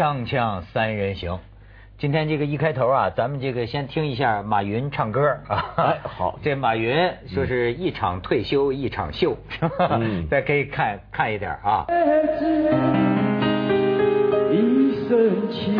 锵锵三人行，今天这个一开头啊，咱们这个先听一下马云唱歌啊。哎好 这马云说是一场退休一场秀，是吧？嗯 再可以看看一点啊。一生情，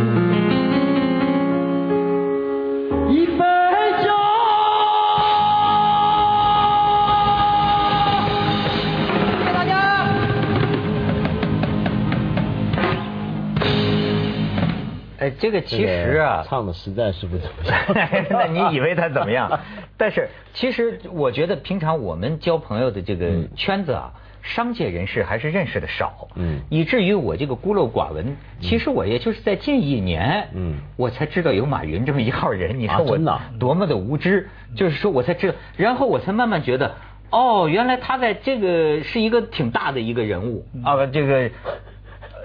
哎，这个其实啊，唱的实在是不怎么样。那你以为他怎么样？但是其实我觉得平常我们交朋友的这个圈子啊，商界人士还是认识的少，嗯以至于我这个孤陋寡闻。其实我也就是在近一年，嗯我才知道有马云这么一号人。你说我多么的无知，就是说我才知道，然后我才慢慢觉得。哦，原来他在这个是一个挺大的一个人物啊，这个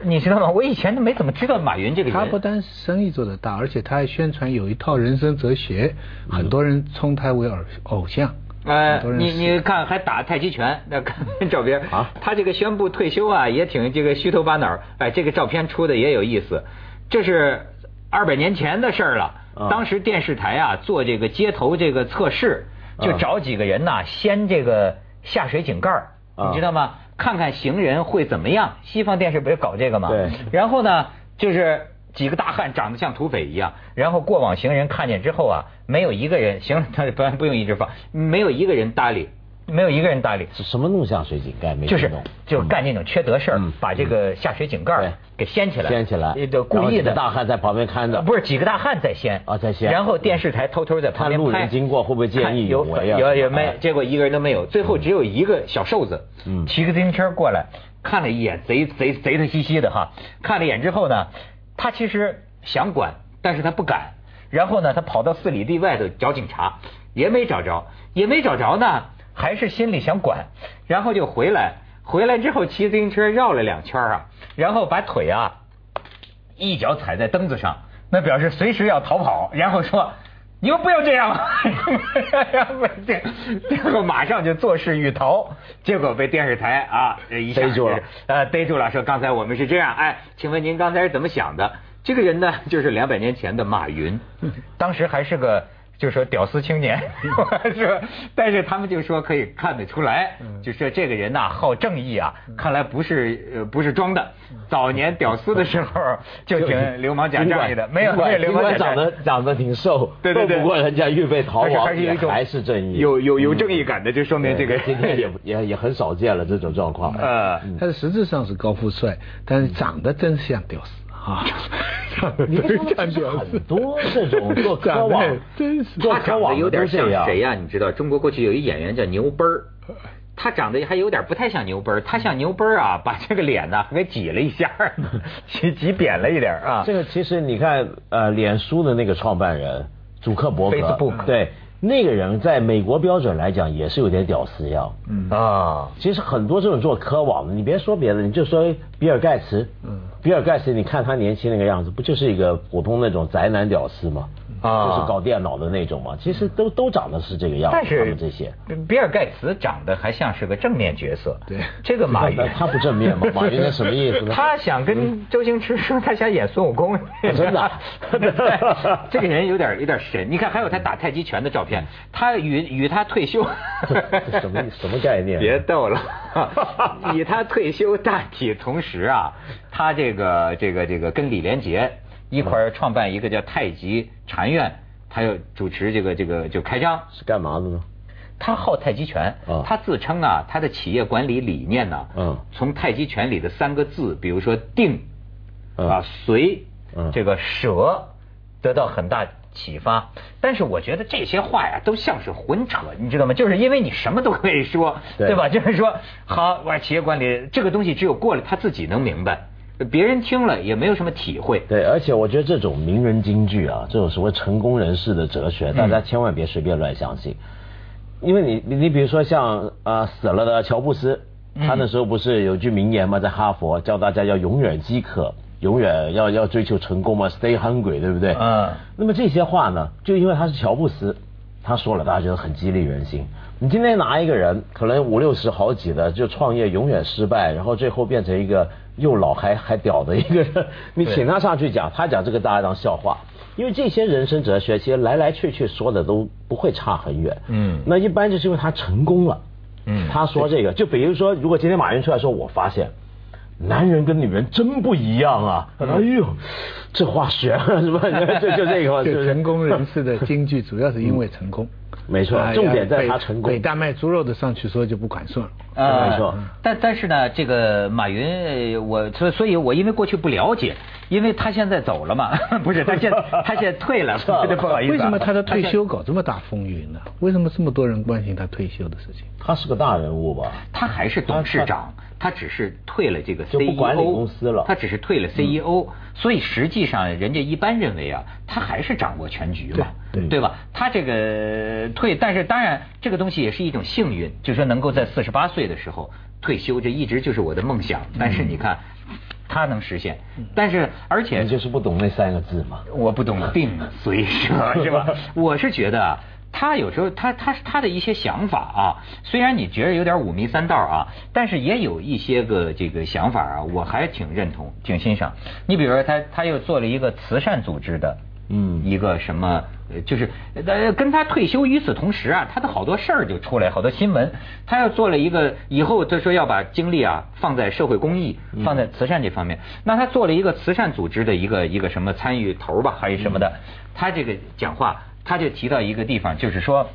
你知道吗？我以前都没怎么知道马云这个人。他不单是生意做得大，而且他还宣传有一套人生哲学，很多人称他为偶偶像。呃很多，人你你看还打太极拳，那看 照片啊他这个宣布退休啊，也挺这个虚头巴脑。哎，这个照片出的也有意思，这是二百年前的事儿了。啊当时电视台啊做这个街头这个测试，就啊找几个人呐、掀这个下水井盖你知道吗？看看行人会怎么样。西方电视不是搞这个吗？对然后呢，就是几个大汉长得像土匪一样，然后过往行人看见之后啊，没有一个人行，他不不用一直放，没有一个人搭理，没有一个人搭理，是什么弄下水井盖？没就是就干那种缺德事儿嗯，把这个下水井盖给掀起来，掀起来，呃就故意的。大汉在旁边看着，不是几个大汉在掀啊在掀。然后电视台偷偷在旁看路边拍，人经过会不会见义看有有有没哎？结果一个人都没有，最后只有一个小瘦子，嗯。骑个自行车过来，看了一眼，贼贼贼他兮兮的哈，看了一眼之后呢，他其实想管，但是他不敢，然后呢，他跑到四里地外头找警察，也没找着，也没找着呢，还是心里想管，然后就回来，回来之后骑自行车绕了两圈啊，然后把腿啊一脚踩在凳子上，那表示随时要逃跑，然后说。你们不要这样，然后这，然后马上就作势欲逃，结果被电视台啊一下逮住了，呃，逮住了，说刚才我们是这样，哎，请问您刚才是怎么想的？这个人呢，就是两百年前的马云，当时还是个。就说屌丝青年 是吧？但是他们就说可以看得出来，就说这个人呐、好正义啊，看来不是呃不是装的。早年屌丝的时候 就挺流氓假仗义的，没有没有流氓长得长得挺瘦，对对对。斗不过人家预备逃亡，还是一种也还是正义，有有有正义感的，就说明这个对今天也 也也很少见了这种状况。呃，他的实质上是高富帅，但是长得真像屌丝啊！你真看像屌丝很，多这种做 科长得网，真是做科网有点像谁呀、你知道，中国过去有一演员叫牛奔儿，他长得还有点不太像牛奔儿，他像牛奔儿啊，把这个脸呢给挤了一下，挤挤扁了一点啊。这个其实你看，呃，脸书的那个创办人祖克伯格 Facebook 对那个人在美国标准来讲也是有点屌丝样。嗯啊，其实很多这种做科网的，你别说别的，你就说比尔盖茨，嗯比尔盖茨，你看他年轻那个样子，不就是一个普通那种宅男屌丝吗？啊就是搞电脑的那种嘛。其实都都长得是这个样子，他但是们这些。比尔盖茨长得还像是个正面角色。对这个马云 他不正面吗？马云是什么意思呢？他想跟周星驰说，他想演孙悟空，真的 这个人有点有点神。你看，还有他打太极拳的照片，他与与他退休这什么什么概念别逗了，与他退休大体同时啊，他这个这个这个跟李连杰一块儿创办一个叫太极禅院，他又主持这个这个就开张。是干嘛的呢？他好太极拳啊，他自称啊，他的企业管理理念呢，嗯从太极拳里的三个字，比如说定嗯啊、随嗯这个舍，得到很大启发。但是我觉得这些话呀，都像是混扯，你知道吗？就是因为你什么都可以说，对对吧？就是说，好，我企业管理这个东西只有过了他自己能明白，别人听了也没有什么体会。对，而且我觉得这种名人金句啊，这种所谓成功人士的哲学，大家千万别随便乱相信。因为你你你比如说像呃死了的乔布斯，他那时候不是有句名言吗？在哈佛教大家要永远饥渴，永远要要追求成功嘛，stay hungry，对不对？嗯。那么这些话呢，就因为他是乔布斯，他说了，大家觉得很激励人心。你今天拿一个人，可能五六十好几的，就创业永远失败，然后最后变成一个又老还还屌的一个人，你请他上去讲，他讲这个大家当笑话。因为这些人生哲学，其实来来去去说的都不会差很远。嗯，那一般就是因为他成功了。嗯，他说这个，就比如说，如果今天马云出来说，我发现。男人跟女人真不一样啊！哎呦，这话悬了 是吧？就就这个，就成功人士的京剧 主要是因为成功。没错，重点在他成功。北大卖猪肉的上去说就不管算了。啊，没错。但但是呢，这个马云，我所所以，我因为过去不了解，因为他现在走了嘛，不是他现他现在退了，不好意思。为什么他的退休搞这么大风云呢？为什么这么多人关心他退休的事情？他是个大人物吧？他还是董事长。他只是退了这个 CEO，管理公司了。他只是退了 CEO，所以实际上人家一般认为啊，他还是掌握全局嘛，对吧？他这个退，但是当然这个东西也是一种幸运，就是说能够在四十八岁的时候退休，这一直就是我的梦想。但是你看，他能实现，但是而且你就是不懂那三个字嘛，我不懂病 随舍是吧？我是觉得。他有时候他他他的一些想法啊，虽然你觉得有点五迷三道啊，但是也有一些个这个想法啊，我还挺认同，挺欣赏。你比如说他他又做了一个慈善组织的，嗯，一个什么，就是呃跟他退休与此同时啊，他的好多事儿就出来，好多新闻。他要做了一个以后他说要把精力啊放在社会公益，放在慈善这方面。那他做了一个慈善组织的一个一个什么参与头吧，还是什么的？他这个讲话。他就提到一个地方，就是说，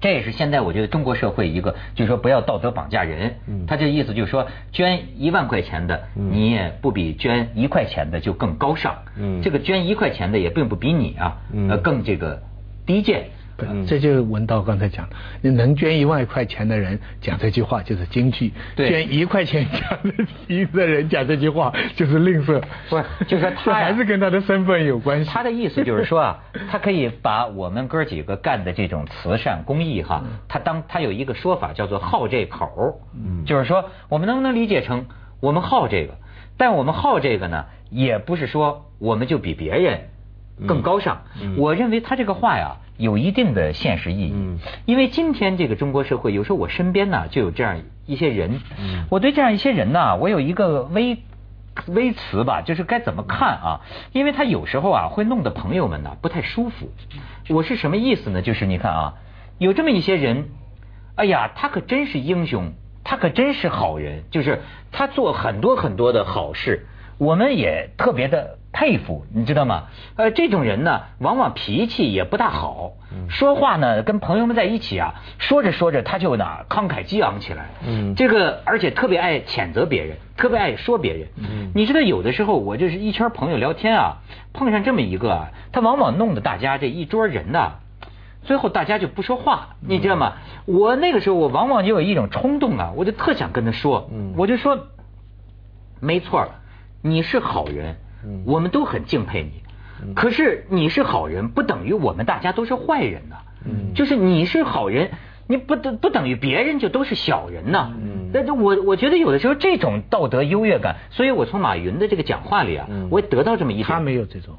这也是现在我觉得中国社会一个，就是说不要道德绑架人。他这意思就是说，捐一万块钱的，你也不比捐一块钱的就更高尚。这个捐一块钱的也并不比你啊，呃更这个低贱。这就是文道刚才讲的，你能捐一万块钱的人讲这句话就是京剧，捐一块钱讲的一的人讲这句话就是吝啬。不，就是说他还是跟他的身份有关系。他的意思就是说啊，他可以把我们哥几个干的这种慈善公益哈，他当他有一个说法叫做好这口，嗯就是说我们能不能理解成我们好这个，但我们好这个呢，也不是说我们就比别人更高尚。我认为他这个话呀。有一定的现实意义，因为今天这个中国社会，有时候我身边呢就有这样一些人，我对这样一些人呢，我有一个微微词吧，就是该怎么看啊？因为他有时候啊会弄得朋友们呢不太舒服。我是什么意思呢？就是你看啊，有这么一些人，哎呀，他可真是英雄，他可真是好人，就是他做很多很多的好事，我们也特别的。佩服，你知道吗？呃，这种人呢，往往脾气也不大好，说话呢，跟朋友们在一起啊，说着说着他就呢慷慨激昂起来。嗯，这个而且特别爱谴责别人，特别爱说别人。嗯，你知道有的时候我就是一圈朋友聊天啊，碰上这么一个，他往往弄得大家这一桌人呢，最后大家就不说话，你知道吗？我那个时候我往往就有一种冲动啊，我就特想跟他说，嗯我就说，没错，你是好人。我们都很敬佩你，可是你是好人，不等于我们大家都是坏人呐。就是你是好人，你不等不等于别人就都是小人呐。但是我我觉得有的时候这种道德优越感，所以我从马云的这个讲话里啊，我也得到这么一点。他没有这种，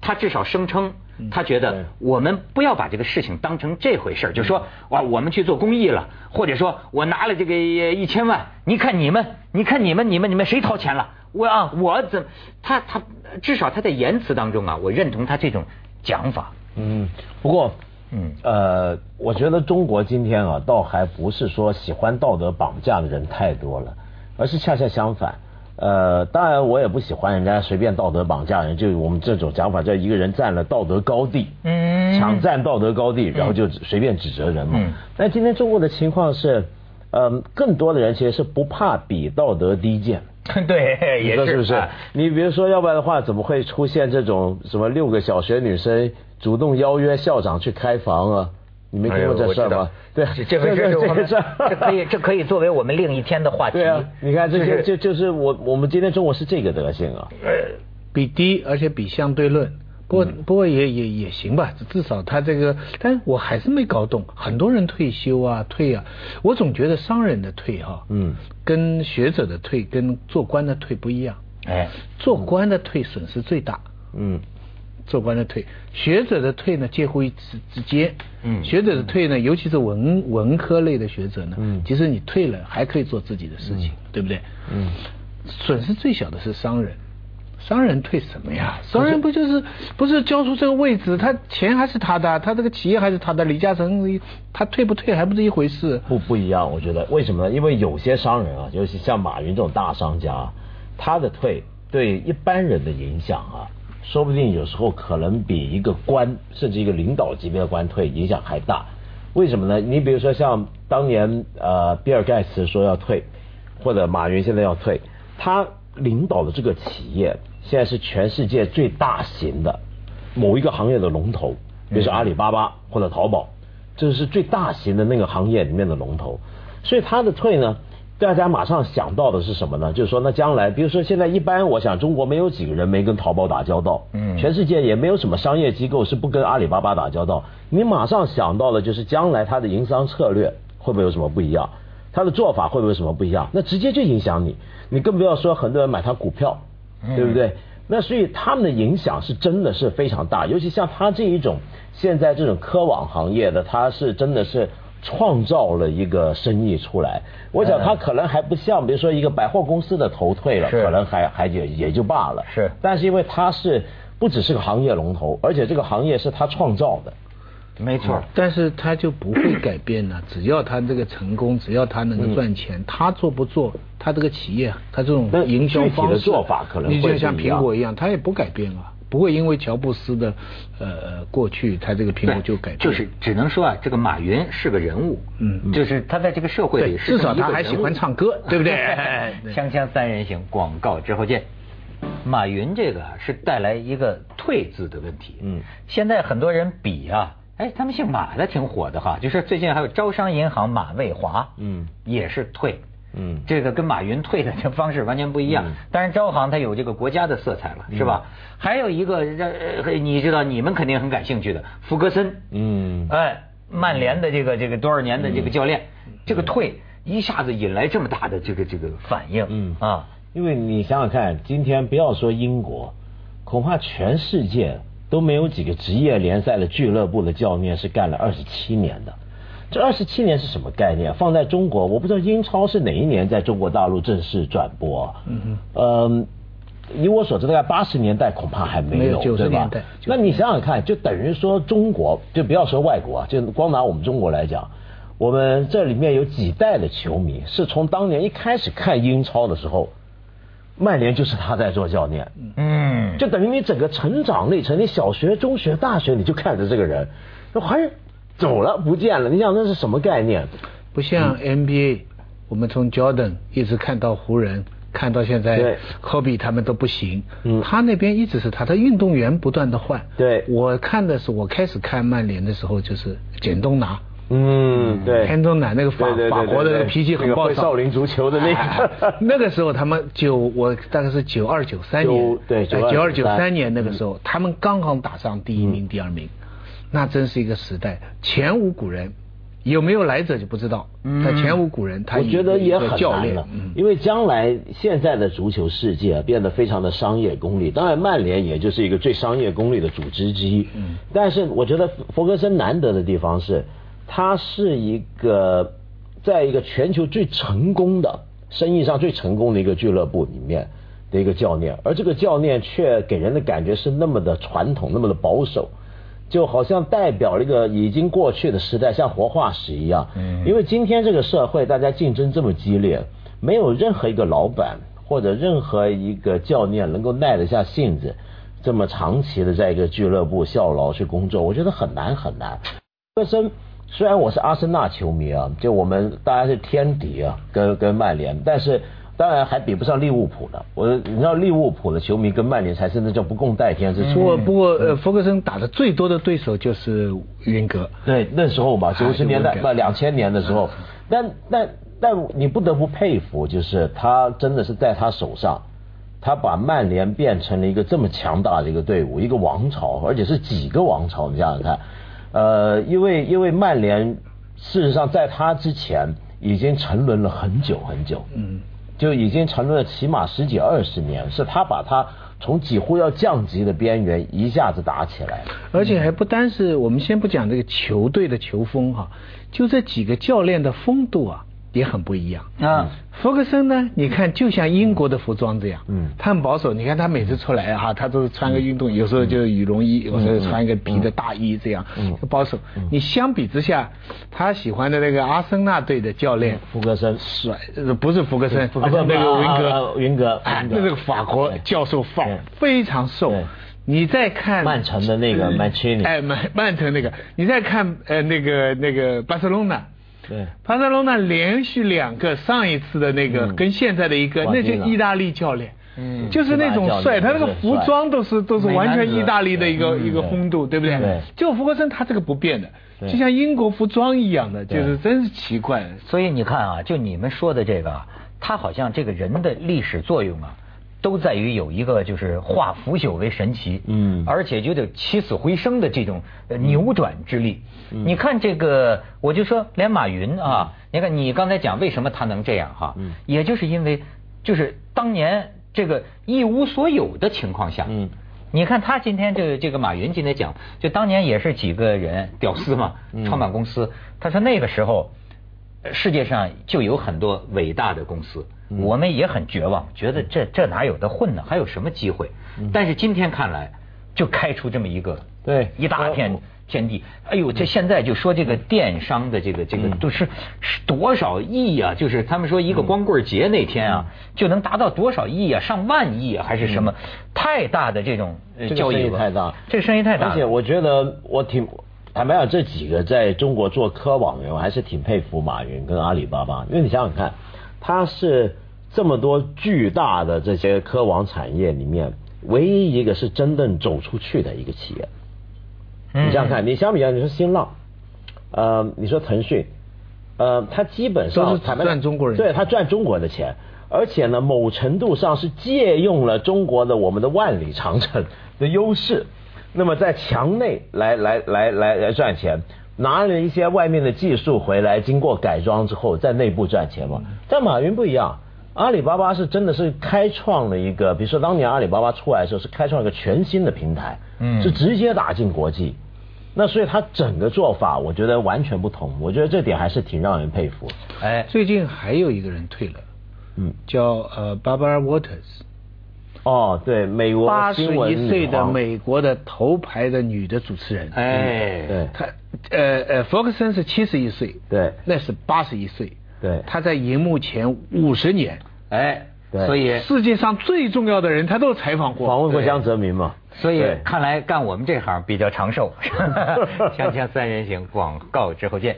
他至少声称，他觉得我们不要把这个事情当成这回事就说哇，我们去做公益了，或者说我拿了这个一千万，你看你们，你看你们，你们你们谁掏钱了？我啊，我怎他他至少他在言辞当中啊，我认同他这种讲法。嗯，不过嗯呃，我觉得中国今天啊，倒还不是说喜欢道德绑架的人太多了，而是恰恰相反。呃，当然我也不喜欢人家随便道德绑架人，就我们这种讲法，叫一个人占了道德高地，嗯，抢占道德高地，然后就随便指责人嘛。但今天中国的情况是，呃，更多的人其实是不怕比道德低贱。对，也是不是？你比如说，要不然的话，怎么会出现这种什么六个小学女生主动邀约校长去开房啊？你没听过这事吗？对，这个这个这可以这可以作为我们另一天的话题。对啊，你看这些就就是我我们今天中国是这个德行啊，比低而且比相对论。不过不过也也也行吧，至少他这个，但我还是没搞懂，很多人退休啊退啊，我总觉得商人的退哈，嗯，跟学者的退跟做官的退不一样，哎，做官的退损失最大，嗯，做官的退，学者的退呢介乎于之之间，嗯。学者的退呢，尤其是文文科类的学者呢，嗯。其实你退了还可以做自己的事情，对不对？嗯，损失最小的是商人。商人退什么呀？商人不就是不是交出这个位置，他钱还是他的，他这个企业还是他的。李嘉诚他退不退还不是一回事。不不一样，我觉得为什么呢？因为有些商人啊，尤其像马云这种大商家，他的退对一般人的影响啊，说不定有时候可能比一个官甚至一个领导级别的官退影响还大。为什么呢？你比如说像当年呃比尔盖茨说要退，或者马云现在要退，他领导的这个企业现在是全世界最大型的某一个行业的龙头，比如说阿里巴巴或者淘宝。这是最大型的那个行业里面的龙头，所以它的退呢，大家马上想到的是什么呢？就是说，那将来，比如说现在一般，我想中国没有几个人没跟淘宝打交道，嗯全世界也没有什么商业机构是不跟阿里巴巴打交道。你马上想到的就是将来它的营商策略会不会有什么不一样，它的做法会不会有什么不一样？那直接就影响你，你更不要说很多人买它股票，对不对？那所以他们的影响是真的是非常大，尤其像他这一种现在这种科网行业的，他是真的是创造了一个生意出来。我想他可能还不像，比如说一个百货公司的头退了，可能还还也也就罢了。是但是因为他是不只是个行业龙头，而且这个行业是他创造的。没错。但是他就不会改变了，只要他这个成功，只要他能够赚钱，他做不做，他这个企业，他这种营销方式做法可能会你就像苹果一样，他也不改变啊，不会因为乔布斯的呃过去，他这个苹果就改变，就是只能说啊，这个马云是个人物，嗯。就是他在这个社会里至少他还喜欢唱歌对不对？对。锵锵三人行，广告之后见。马云这个是带来一个“退”字的问题。嗯。现在很多人比啊，哎，他们姓马的挺火的哈，就是最近还有招商银行马蔚华，嗯也是退。嗯这个跟马云退的这方式完全不一样嗯。当然，招行它有这个国家的色彩了，是吧？还有一个，呃，你知道，你们肯定很感兴趣的，福格森。嗯哎，曼联的这个这个多少年的这个教练，这个退一下子引来这么大的这个这个反应，嗯啊，因为你想想看，今天不要说英国，恐怕全世界都没有几个职业联赛的俱乐部的教练是干了二十七年的。这二十七年是什么概念？放在中国，我不知道英超是哪一年在中国大陆正式转播、嗯。嗯嗯。以我所知，大概八十年代恐怕还没有，没有90对吧那你想想看，就等于说中国，就不要说外国啊，就光拿我们中国来讲，我们这里面有几代的球迷是从当年一开始看英超的时候，曼联就是他在做教练，嗯，就等于你整个成长历程，你小学、中学、大学你就看着这个人，还是走了不见了，你想那是什么概念？不像嗯 NBA，我们从 Jordan 一直看到湖人，看到现在对科比他们都不行。嗯他那边一直是他的运动员不断的换。对我看的是我开始看曼联的时候就是简东拿。嗯，对，天中南那个法国的那个脾气很暴躁，那个少林足球的那个。哎 那个时候他们九我大概是九二九三。年，对九92二九三年那个时候，他们刚刚打上第一名、嗯第二名，那真是一个时代，前无古人，有没有来者就不知道，但前无古人，他我觉得也很教练难了，嗯。因为将来现在的足球世界啊变得非常的商业功利，当然曼联也就是一个最商业功利的组织之一。嗯。但是我觉得弗格森难得的地方是，他是一个在一个全球最成功的生意上最成功的一个俱乐部里面的一个教练，而这个教练却给人的感觉是那么的传统，那么的保守。就好像代表了一个已经过去的时代，像活化石一样。嗯因为今天这个社会，大家竞争这么激烈，没有任何一个老板或者任何一个教练能够耐得下性子，这么长期的在一个俱乐部效劳去工作，我觉得很难很难。科森虽然我是阿森纳球迷啊，就我们大家是天敌啊，跟跟曼联，但是当然还比不上利物浦的。我你知道利物浦的球迷跟曼联才是那叫不共戴天之不过仇。不过呃，弗格森打的最多的对手就是云格。对，那时候吧，九十年代就不两千年的时候，但但但你不得不佩服，就是他真的是在他手上，他把曼联变成了一个这么强大的一个队伍，一个王朝，而且是几个王朝，你想想看，呃，因为因为曼联事实上在他之前已经沉沦了很久很久，嗯，就已经沉沦了起码十几二十年，是他把他从几乎要降级的边缘一下子打起来。而且还不单是我们先不讲这个球队的球风哈，就这几个教练的风度啊。也很不一样。啊。福克森呢，你看就像英国的服装这样，嗯，他很保守。你看他每次出来哈，他都是穿个运动，有时候就羽绒衣，有时候穿一个皮的大衣这样，嗯，保守。你相比之下，他喜欢的那个阿森纳队的教练福克森。帅，不是福克森，福克森。那个云格，云格，哎，那个法国教授范非常瘦。你再看曼城的那个曼切尼，哎，曼曼城那个，你再看呃那个那个巴塞隆纳。对，巴塞罗那连续两个，上一次的那个跟现在的一个，那就意大利教练，嗯，就是那种帅，他那个服装都是都是完全意大利的一个一个风度，对不对？对。就福格森他这个不变的，就像英国服装一样的，就是真是奇怪。所以你看啊，就你们说的这个，他好像这个人的历史作用啊。都在于有一个就是化腐朽为神奇，嗯，而且就得起死回生的这种扭转之力。你看这个，我就说连马云啊，你看你刚才讲为什么他能这样哈，嗯。也就是因为就是当年这个一无所有的情况下，嗯，你看他今天这个这个马云今天讲，就当年也是几个人屌丝嘛，创办公司，他说那个时候世界上就有很多伟大的公司。我们也很绝望，觉得这这哪有的混呢？还有什么机会？但是今天看来，就开出这么一个对一大片天地。哎呦，这现在就说这个电商的这个这个都是是多少亿啊？就是他们说一个光棍节那天啊，就能达到多少亿啊？上万亿啊？还是什么？太大的这种交易太大，这个生意太大。而且我觉得我挺坦白讲，这几个在中国做科网的人，我还是挺佩服马云跟阿里巴巴，因为你想想看。他是这么多巨大的这些科网产业里面，唯一一个是真正走出去的一个企业。你想想看，你相比较，你说新浪，呃，你说腾讯，呃，它基本上赚中国人，对，它赚中国的钱，而且呢，某程度上是借用了中国的我们的万里长城的优势，那么在墙内来来来来来赚钱。拿了一些外面的技术回来，经过改装之后，在内部赚钱嘛。但马云不一样，阿里巴巴是真的是开创了一个，比如说当年阿里巴巴出来的时候，是开创一个全新的平台，嗯，是直接打进国际。那所以他整个做法，我觉得完全不同。我觉得这点还是挺让人佩服。哎，最近还有一个人退了，嗯，叫呃 Barbara Waters。哦，对，美国八十一岁的美国的头牌的女的主持人，哎，对，她呃呃，福克森是七十一岁，对，那是八十一岁，对，他在荧幕前五十年，哎，所以世界上最重要的人他都采访过，访问过江泽民嘛，所以看来干我们这行比较长寿。锵锵三人行，广告之后见。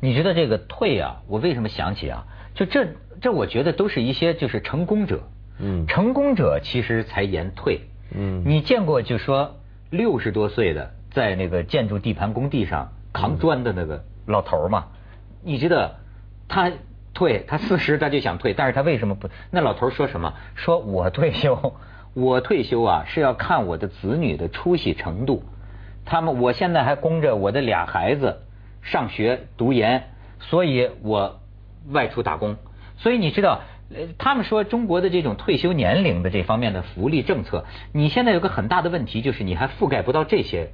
你觉得这个退啊，我为什么想起啊？就这这，我觉得都是一些就是成功者。嗯，成功者其实才言退。嗯，你见过就说六十多岁的在那个建筑地盘工地上扛砖的那个老头吗？你知道他退，他四十他就想退，但是他为什么不？那老头说什么？说我退休，我退休啊是要看我的子女的出息程度。他们我现在还供着我的俩孩子上学读研，所以我外出打工。所以你知道。他们说中国的这种退休年龄的这方面的福利政策，你现在有个很大的问题，就是你还覆盖不到这些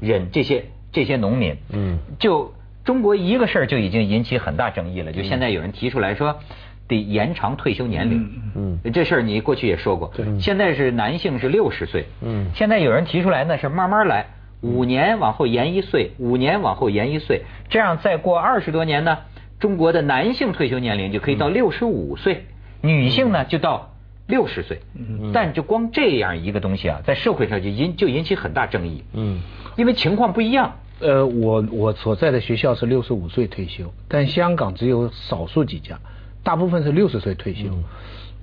人，这些这些农民。嗯，就中国一个事儿就已经引起很大争议了，就现在有人提出来说得延长退休年龄。嗯，这事儿你过去也说过。现在是男性是六十岁。嗯，现在有人提出来呢是慢慢来，五年往后延一岁，五年往后延一岁，这样再过二十多年呢，中国的男性退休年龄就可以到六十五岁。女性呢就到六十岁，但就光这样一个东西啊，在社会上就引就引起很大争议。嗯，因为情况不一样。呃，我我所在的学校是六十五岁退休，但香港只有少数几家，大部分是六十岁退休。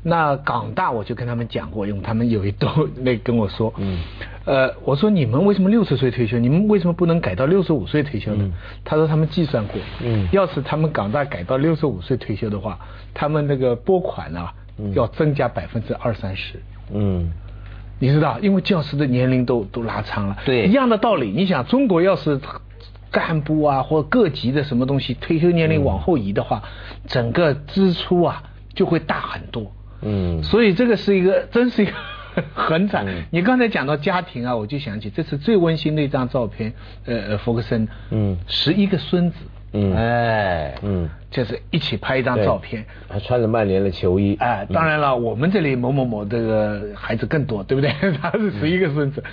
那港大我就跟他们讲过，因为他们有一都 那跟我说，嗯，呃，我说你们为什么六十岁退休？你们为什么不能改到六十五岁退休呢？他说他们计算过，嗯，要是他们港大改到六十五岁退休的话，他们那个拨款啊，要增加百分之二三十，嗯，你知道，因为教师的年龄都都拉长了，对，一样的道理。你想，中国要是干部啊或各级的什么东西退休年龄往后移的话，整个支出啊就会大很多。嗯，所以这个是一个，真是一个 很惨。嗯。你刚才讲到家庭啊，我就想起这次最温馨的一张照片，呃呃，福克森，嗯。十一个孙子，嗯。哎，嗯，就是一起拍一张照片。还穿着曼联的球衣，哎，当然了，我们这里某某某这个孩子更多，对不对？他是十一个孙子，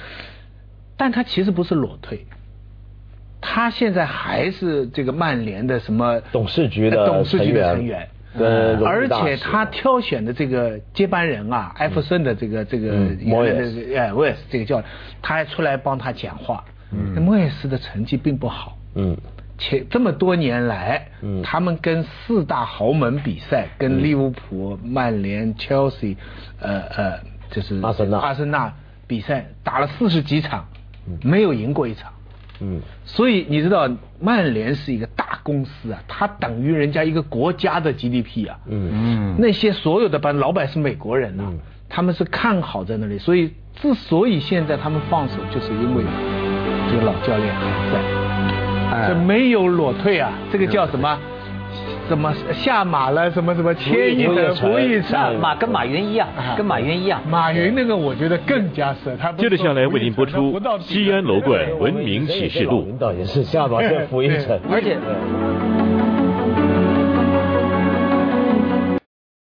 但他其实不是裸退，他现在还是这个曼联的什么董事局的呃董事局的成员。跟而且他挑选的这个接班人啊，艾弗森的这个这个嗯原来的 Moyes 哎威尔斯这个教练，他还出来帮他讲话。嗯，莫耶斯的成绩并不好，嗯。且这么多年来，嗯。他们跟四大豪门比赛，跟利物浦、曼联、Chelsea，呃呃，就是阿森纳。阿森纳比赛打了四十几场，没有赢过一场。嗯。所以你知道，曼联是一个大公司啊，它等于人家一个国家的 GDP 啊。嗯。嗯，那些所有的班老板是美国人呐、嗯。他们是看好在那里，所以之所以现在他们放手，就是因为这个老教练还在，哎。这没有裸退啊，这个叫什么？什么下马了？什么什么千亿的胡一成胡一成那马跟马云一样，跟马云一样。马云那个我觉得更加是，他接着下来为您播出《西安楼冠文明启示录领》。导也是下马跟福一成，而且对